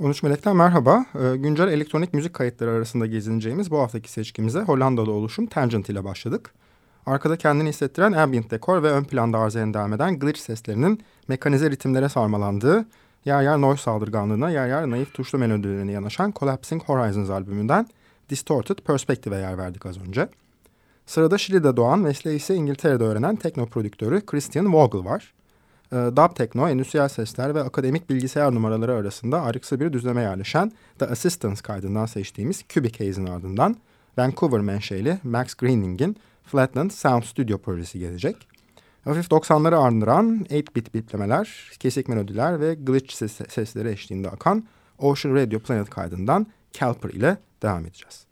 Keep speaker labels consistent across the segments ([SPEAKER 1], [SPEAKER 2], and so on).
[SPEAKER 1] 13 Melek'ten merhaba. Ee, güncel elektronik müzik kayıtları arasında gezineceğimiz bu haftaki seçkimize Hollandalı oluşum Tangent ile başladık. Arkada kendini hissettiren ambient dekor ve ön planda arıza devam eden glitch seslerinin mekanize ritimlere sarmalandığı, yer yer noise saldırganlığına, yer yer naif tuşlu melodilerine yanaşan Collapsing Horizons albümünden Distorted Perspective'e yer verdik az önce. Sırada Şili'de doğan, mesleği ise İngiltere'de öğrenen tekno prodüktörü Christian Vogel var. E, dub tekno, endüstriyel sesler ve akademik bilgisayar numaraları arasında ayrıksı bir düzleme yerleşen The Assistance kaydından seçtiğimiz Cubic Haze'in ardından Vancouver menşeli Max Greening'in Flatland Sound Studio projesi gelecek. Hafif 90'ları andıran 8-bit biplemeler, kesik melodiler ve glitch ses sesleri eşliğinde akan Ocean Radio Planet kaydından Calper ile devam edeceğiz.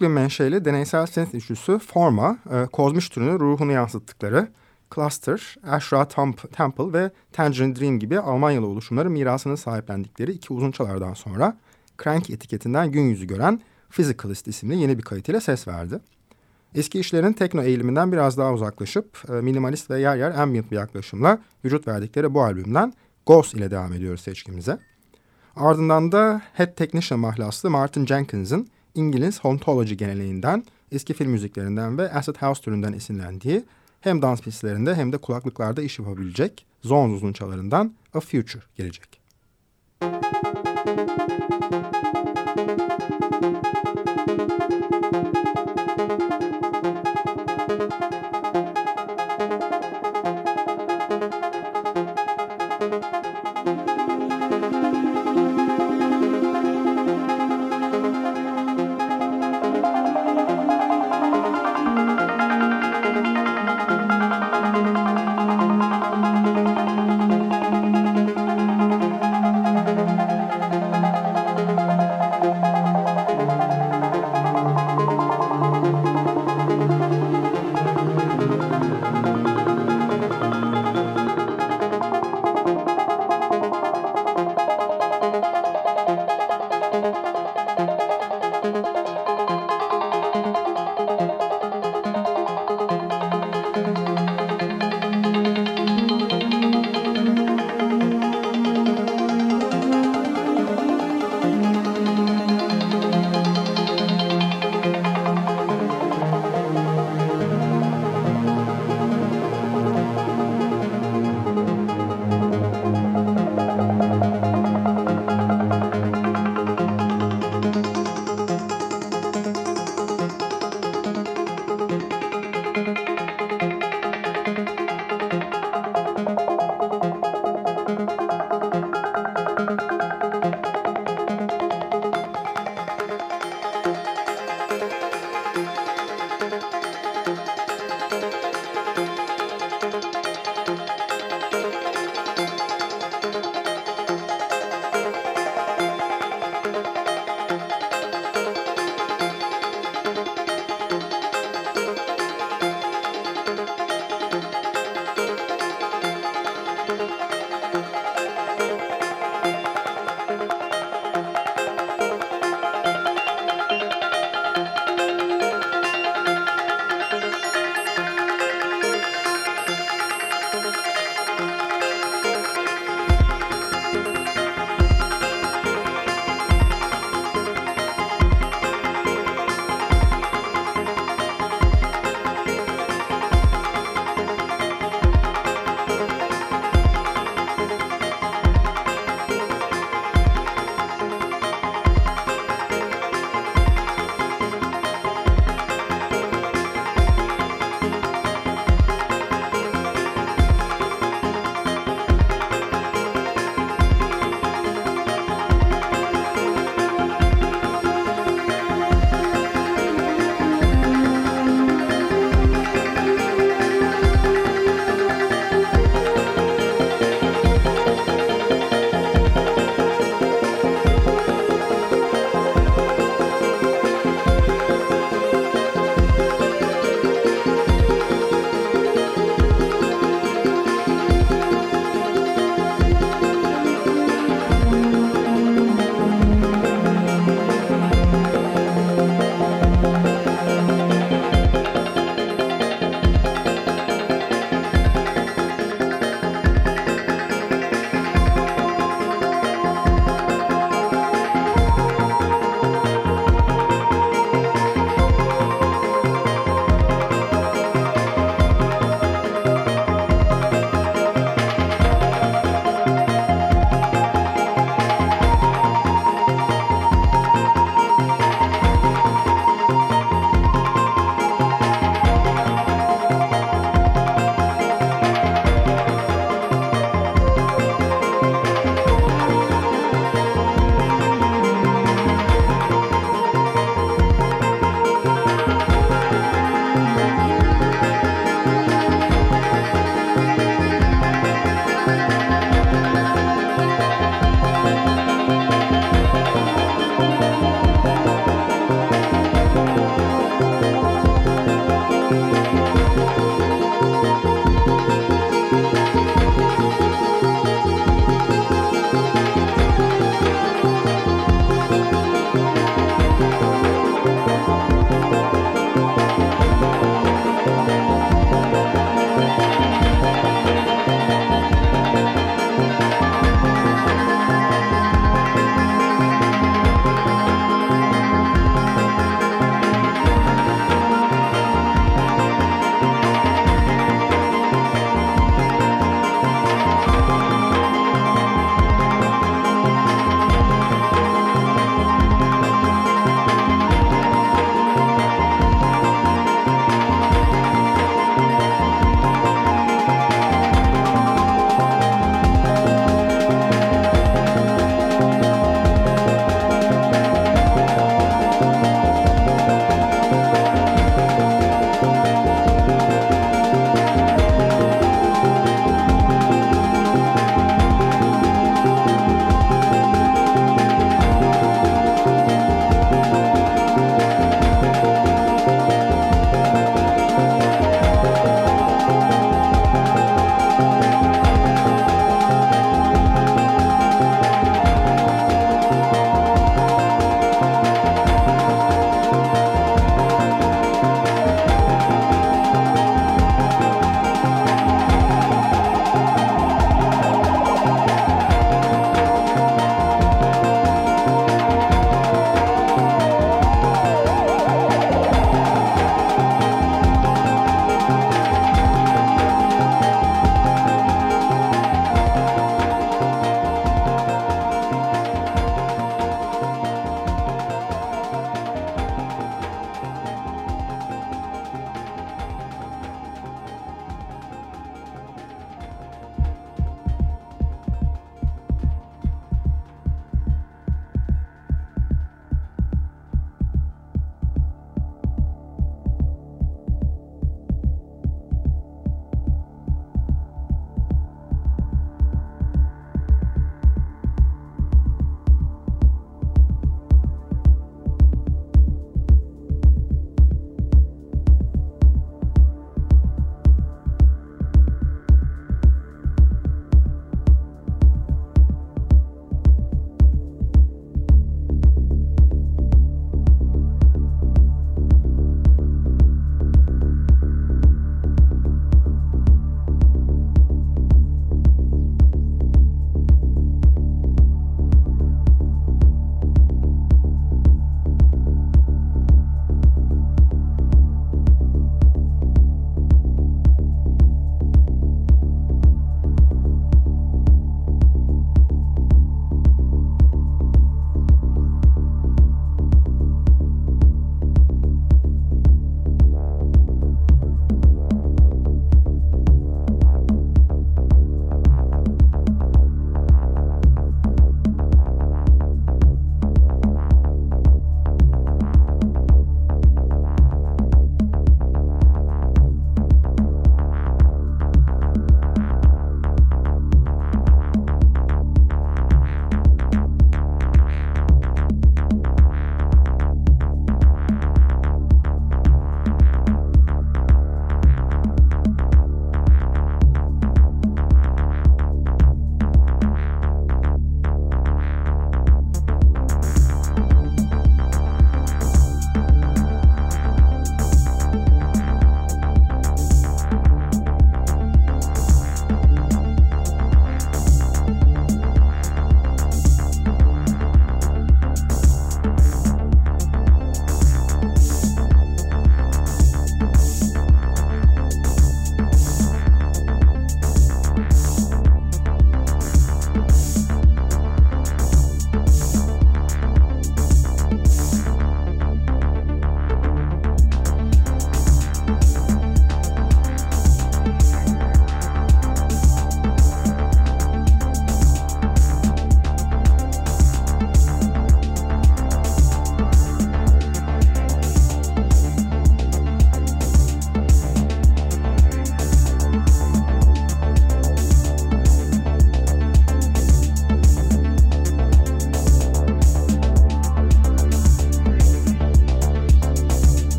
[SPEAKER 1] Brooklyn menşeli deneysel synth üçlüsü Forma, e, kozmuş türünü ruhunu yansıttıkları Cluster, Ashra Temple ve Tangerine Dream gibi Almanyalı oluşumları mirasını sahiplendikleri iki uzun çalardan sonra Crank etiketinden gün yüzü gören Physicalist isimli yeni bir kayıt ile ses verdi. Eski işlerin tekno eğiliminden biraz daha uzaklaşıp e, minimalist ve yer yer ambient bir yaklaşımla vücut verdikleri bu albümden Ghost ile devam ediyoruz seçkimize. Ardından da Head Technician mahlaslı Martin Jenkins'in İngiliz Hauntology geleneğinden, eski film müziklerinden ve acid house türünden esinlendiği hem dans pistlerinde hem de kulaklıklarda iş yapabilecek Zones uzunçalarından A Future gelecek.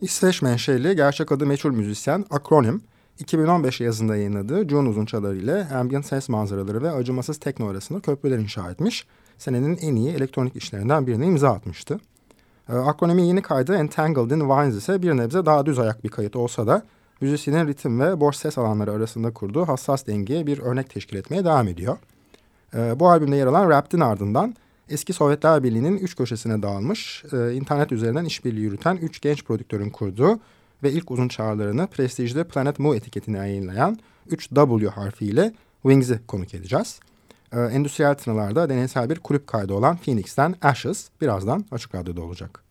[SPEAKER 1] İsveç menşeli gerçek adı meçhul müzisyen Akronim, 2015 yazında yayınladığı June uzunçaları ile ambient ses manzaraları ve acımasız tekno arasında köprüler inşa etmiş, senenin en iyi elektronik işlerinden birine imza atmıştı. Ee, Akronim'in yeni kaydı Entangled in Vines ise bir nebze daha düz ayak bir kayıt olsa da müzisyenin ritim ve boş ses alanları arasında kurduğu hassas dengeye bir örnek teşkil etmeye devam ediyor. Ee, bu albümde yer alan Rapt'in ardından eski Sovyetler Birliği'nin üç köşesine dağılmış, e, internet üzerinden işbirliği yürüten üç genç prodüktörün kurduğu ve ilk uzun çağrılarını prestijli Planet Mu etiketine yayınlayan 3W harfiyle Wings'i konuk edeceğiz. Ee, endüstriyel tınılarda deneysel bir kulüp kaydı olan Phoenix'ten Ashes birazdan Açık Radyo'da olacak.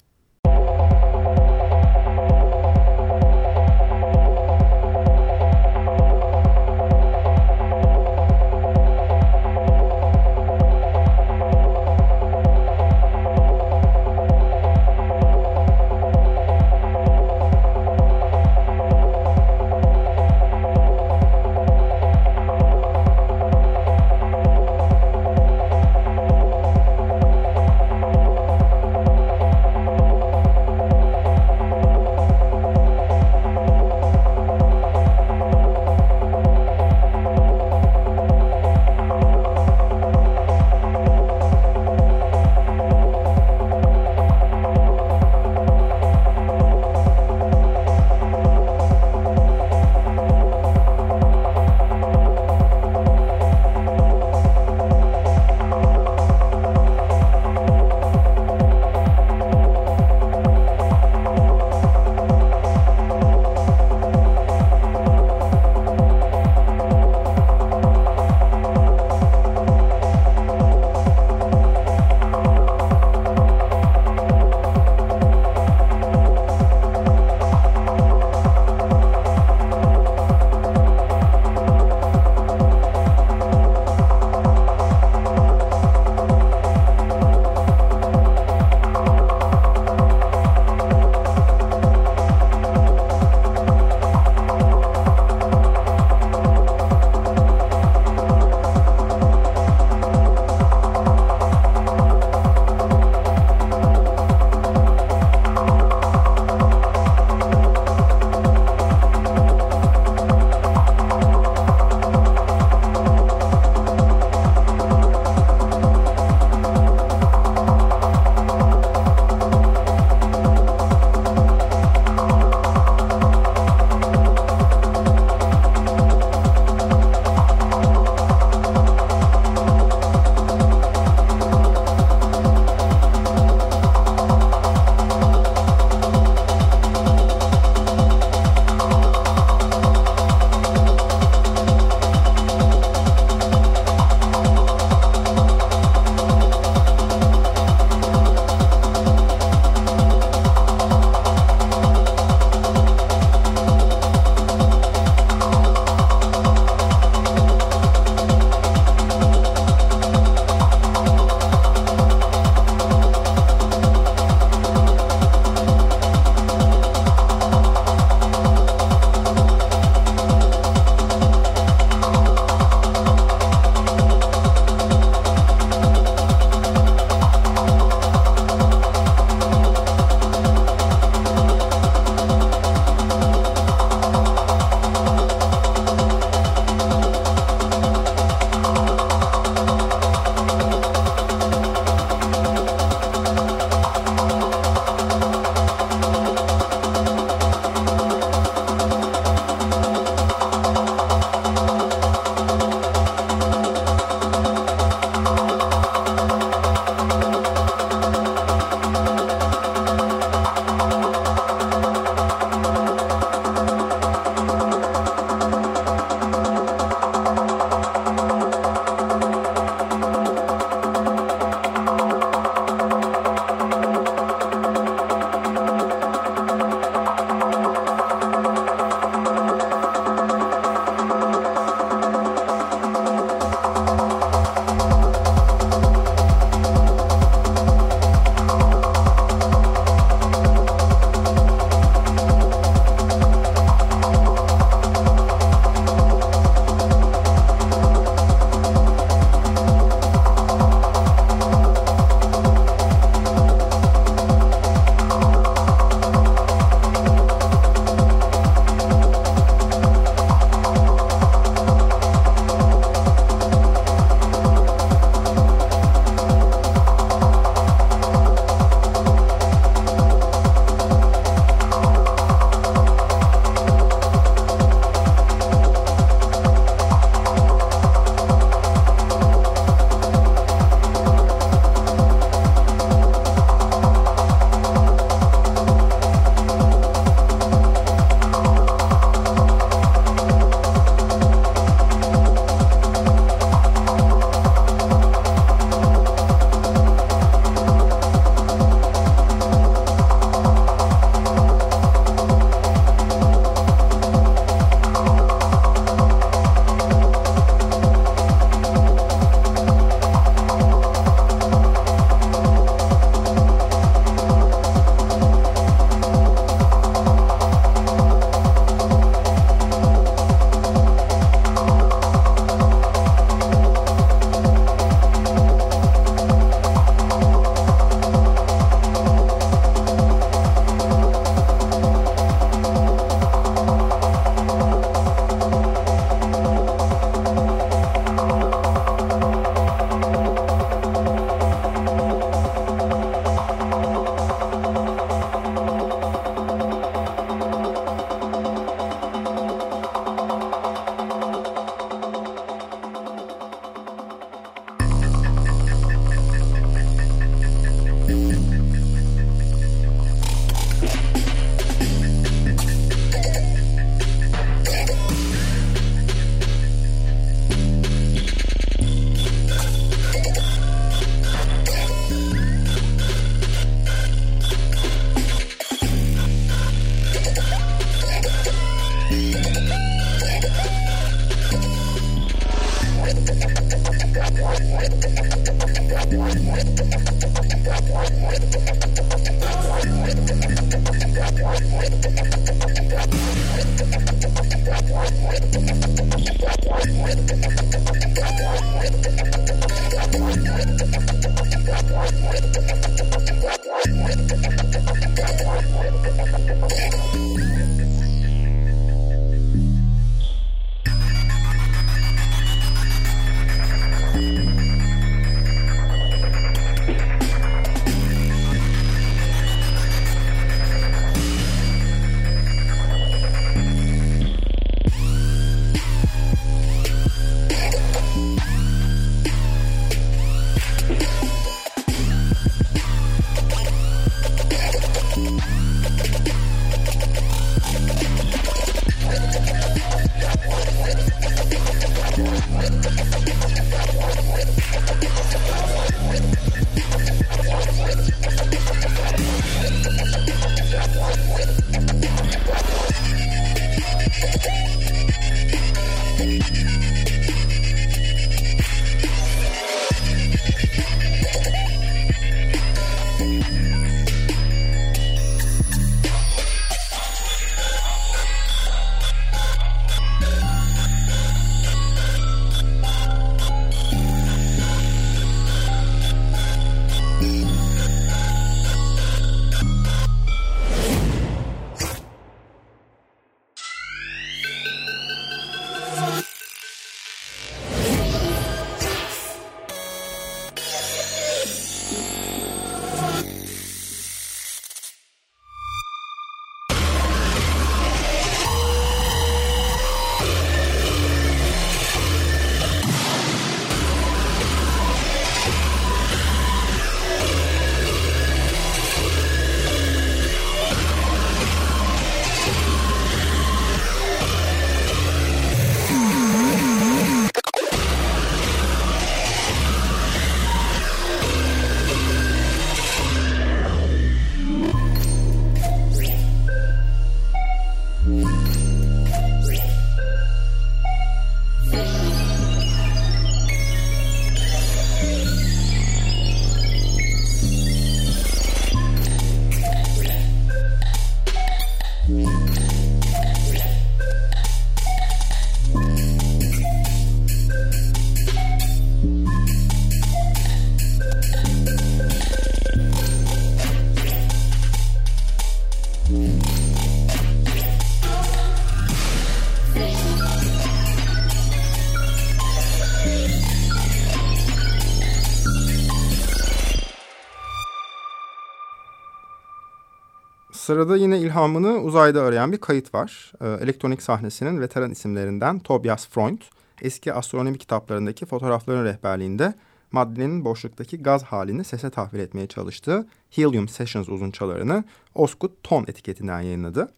[SPEAKER 1] Sırada yine ilhamını uzayda arayan bir kayıt var. Ee, elektronik sahnesinin veteran isimlerinden Tobias Freund, eski astronomi kitaplarındaki fotoğrafların rehberliğinde maddenin boşluktaki gaz halini sese tahvil etmeye çalıştığı Helium Sessions uzunçalarını Osgood Ton etiketinden yayınladı.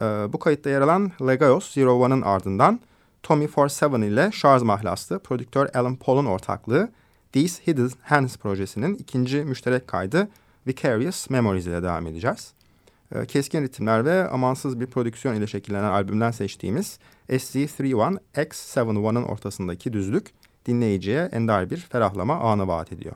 [SPEAKER 1] Ee, bu kayıtta yer alan Legaios Zero One'ın ardından Tommy 47 ile şarj mahlaslı prodüktör Alan Paul'un ortaklığı These Hidden Hands projesinin ikinci müşterek kaydı Vicarious Memories ile devam edeceğiz. Ee, keskin ritimler ve amansız bir prodüksiyon ile şekillenen albümden seçtiğimiz SZ31 X71'ın ortasındaki düzlük dinleyiciye ender bir ferahlama anı vaat ediyor.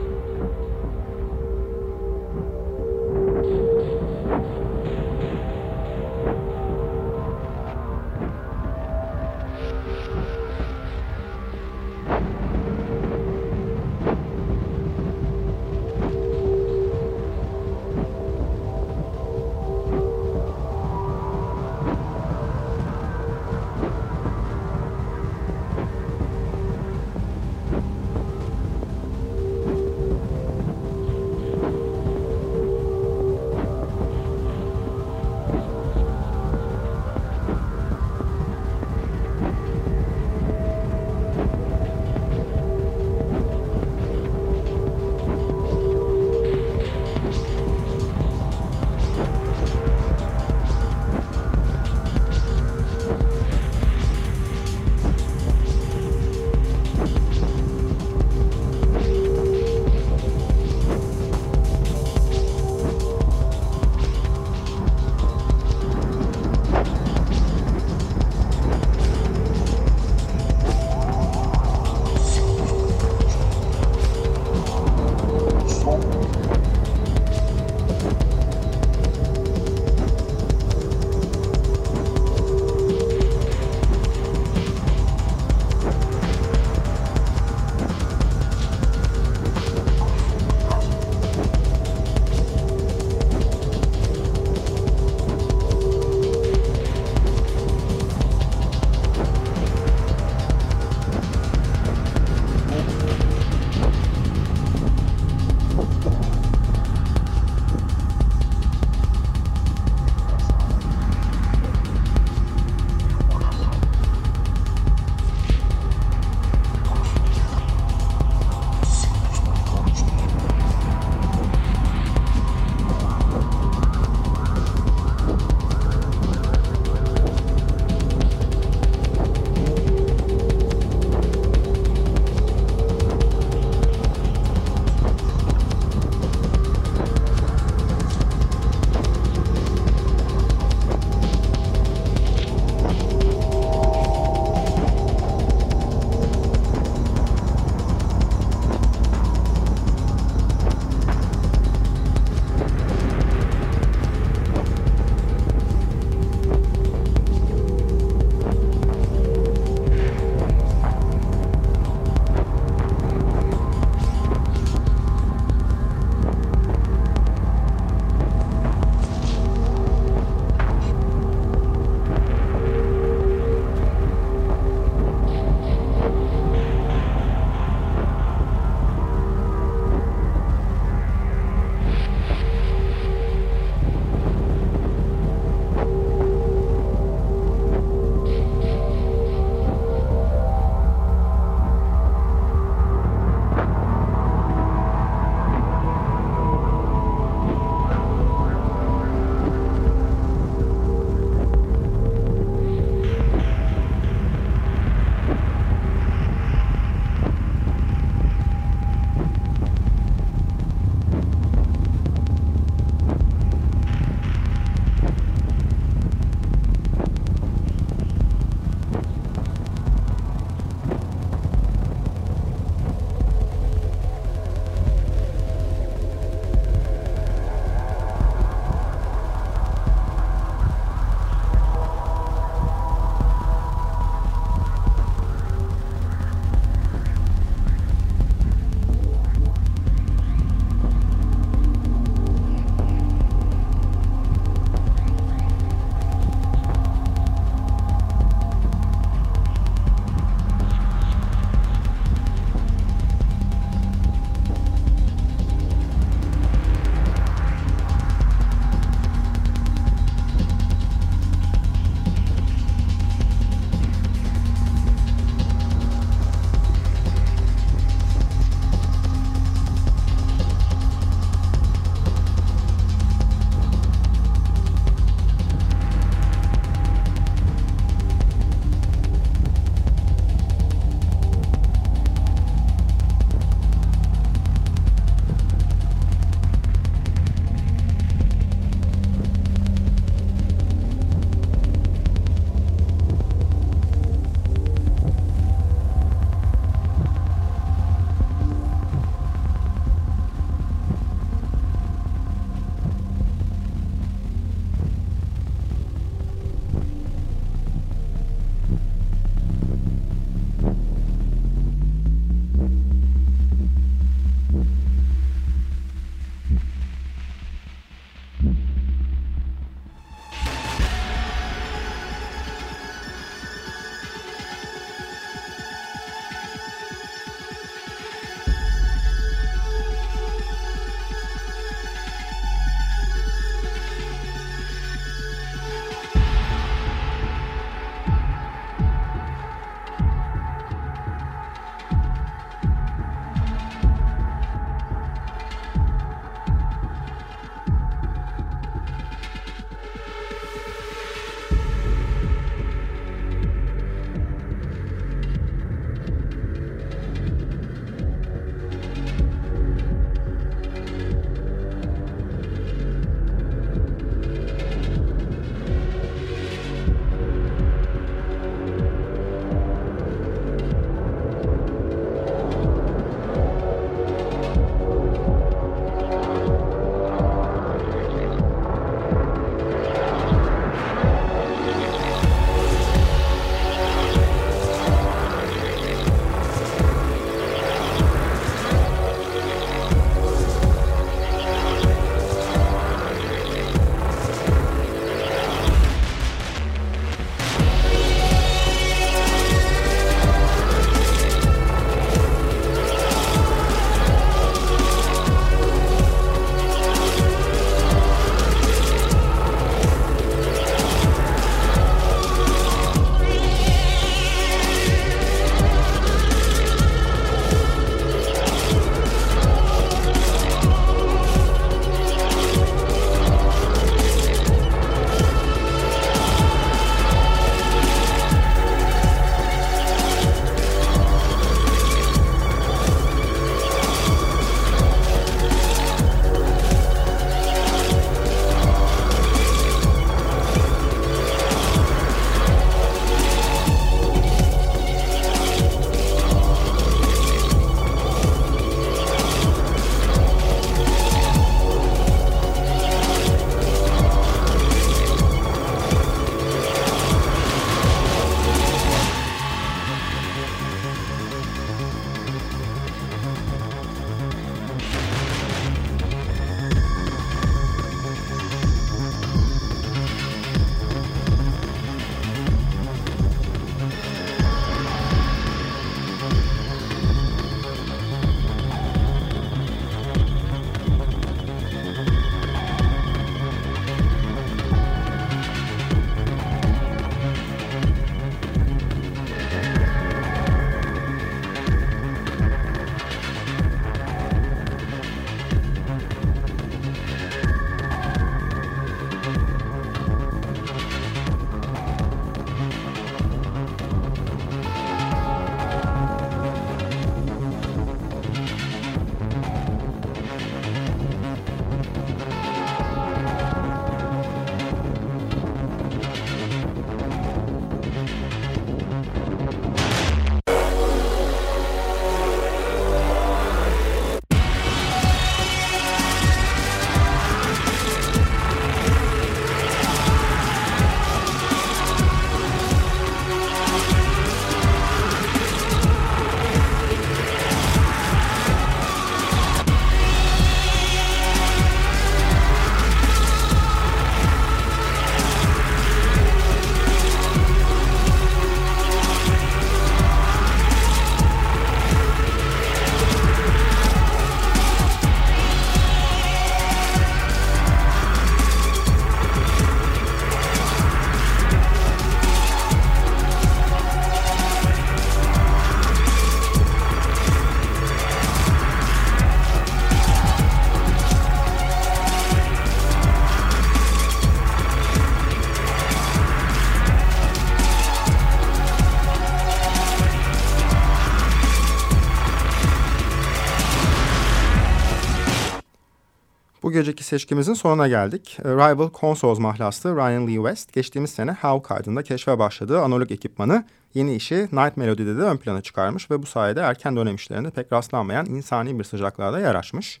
[SPEAKER 1] Seçkimizin sonuna geldik. Rival Consoles mahlaslı Ryan Lee West geçtiğimiz sene Hawk kaydında keşfe başladığı analog ekipmanı yeni işi Night Melody'de de ön plana çıkarmış ve bu sayede erken dönem işlerinde pek rastlanmayan insani bir sıcaklığa yer açmış.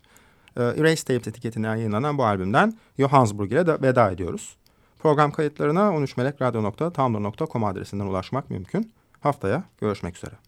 [SPEAKER 1] Erase Tapes etiketinden yayınlanan bu albümden Johannesburg ile de veda ediyoruz. Program kayıtlarına 13melekradyo.tumblr.com adresinden ulaşmak mümkün. Haftaya görüşmek üzere.